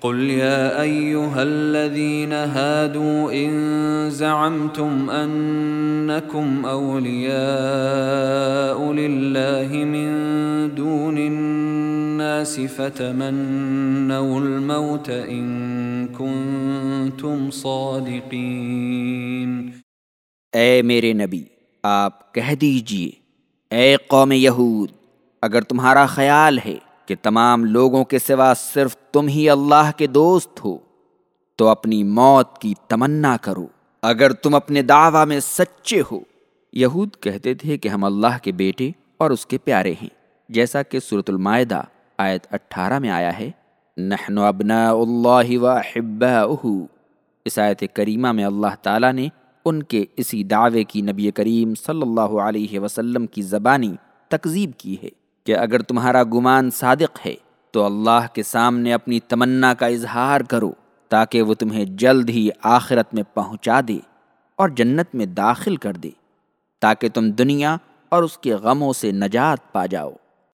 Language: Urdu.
قل يا ايها الذين هادوا ان زعمتم انكم اولياء لله من دون الناس فتمنوا الموت ان كنتم صادقين اے میرے نبی، آپ کہہ دیجیے، اے قوم یہود، اگر تمہارا خیال ہے کہ تمام لوگوں کے سوا صرف تم ہی اللہ کے دوست ہو، تو اپنی موت کی تمنا کرو۔ اگر تم اپنے دعوی میں سچے ہو، یہود کہتے تھے کہ ہم اللہ کے بیٹے اور اس کے پیارے ہیں۔ جیسا کہ صورت المائدہ آیت اٹھارہ میں آیا ہے، نحن ابناء اللہ و اس آیت کریمہ میں اللہ تعالیٰ نے ان کے اسی دعوے کی نبی کریم صلی اللہ علیہ وسلم کی زبانی تکذیب کی ہے۔ کہ اگر تمہارا گمان صادق ہے تو اللہ کے سامنے اپنی تمنا کا اظہار کرو تاکہ وہ تمہیں جلد ہی آخرت میں پہنچا دے اور جنت میں داخل کر دے تاکہ تم دنیا اور اس کے غموں سے نجات پا جاؤ۔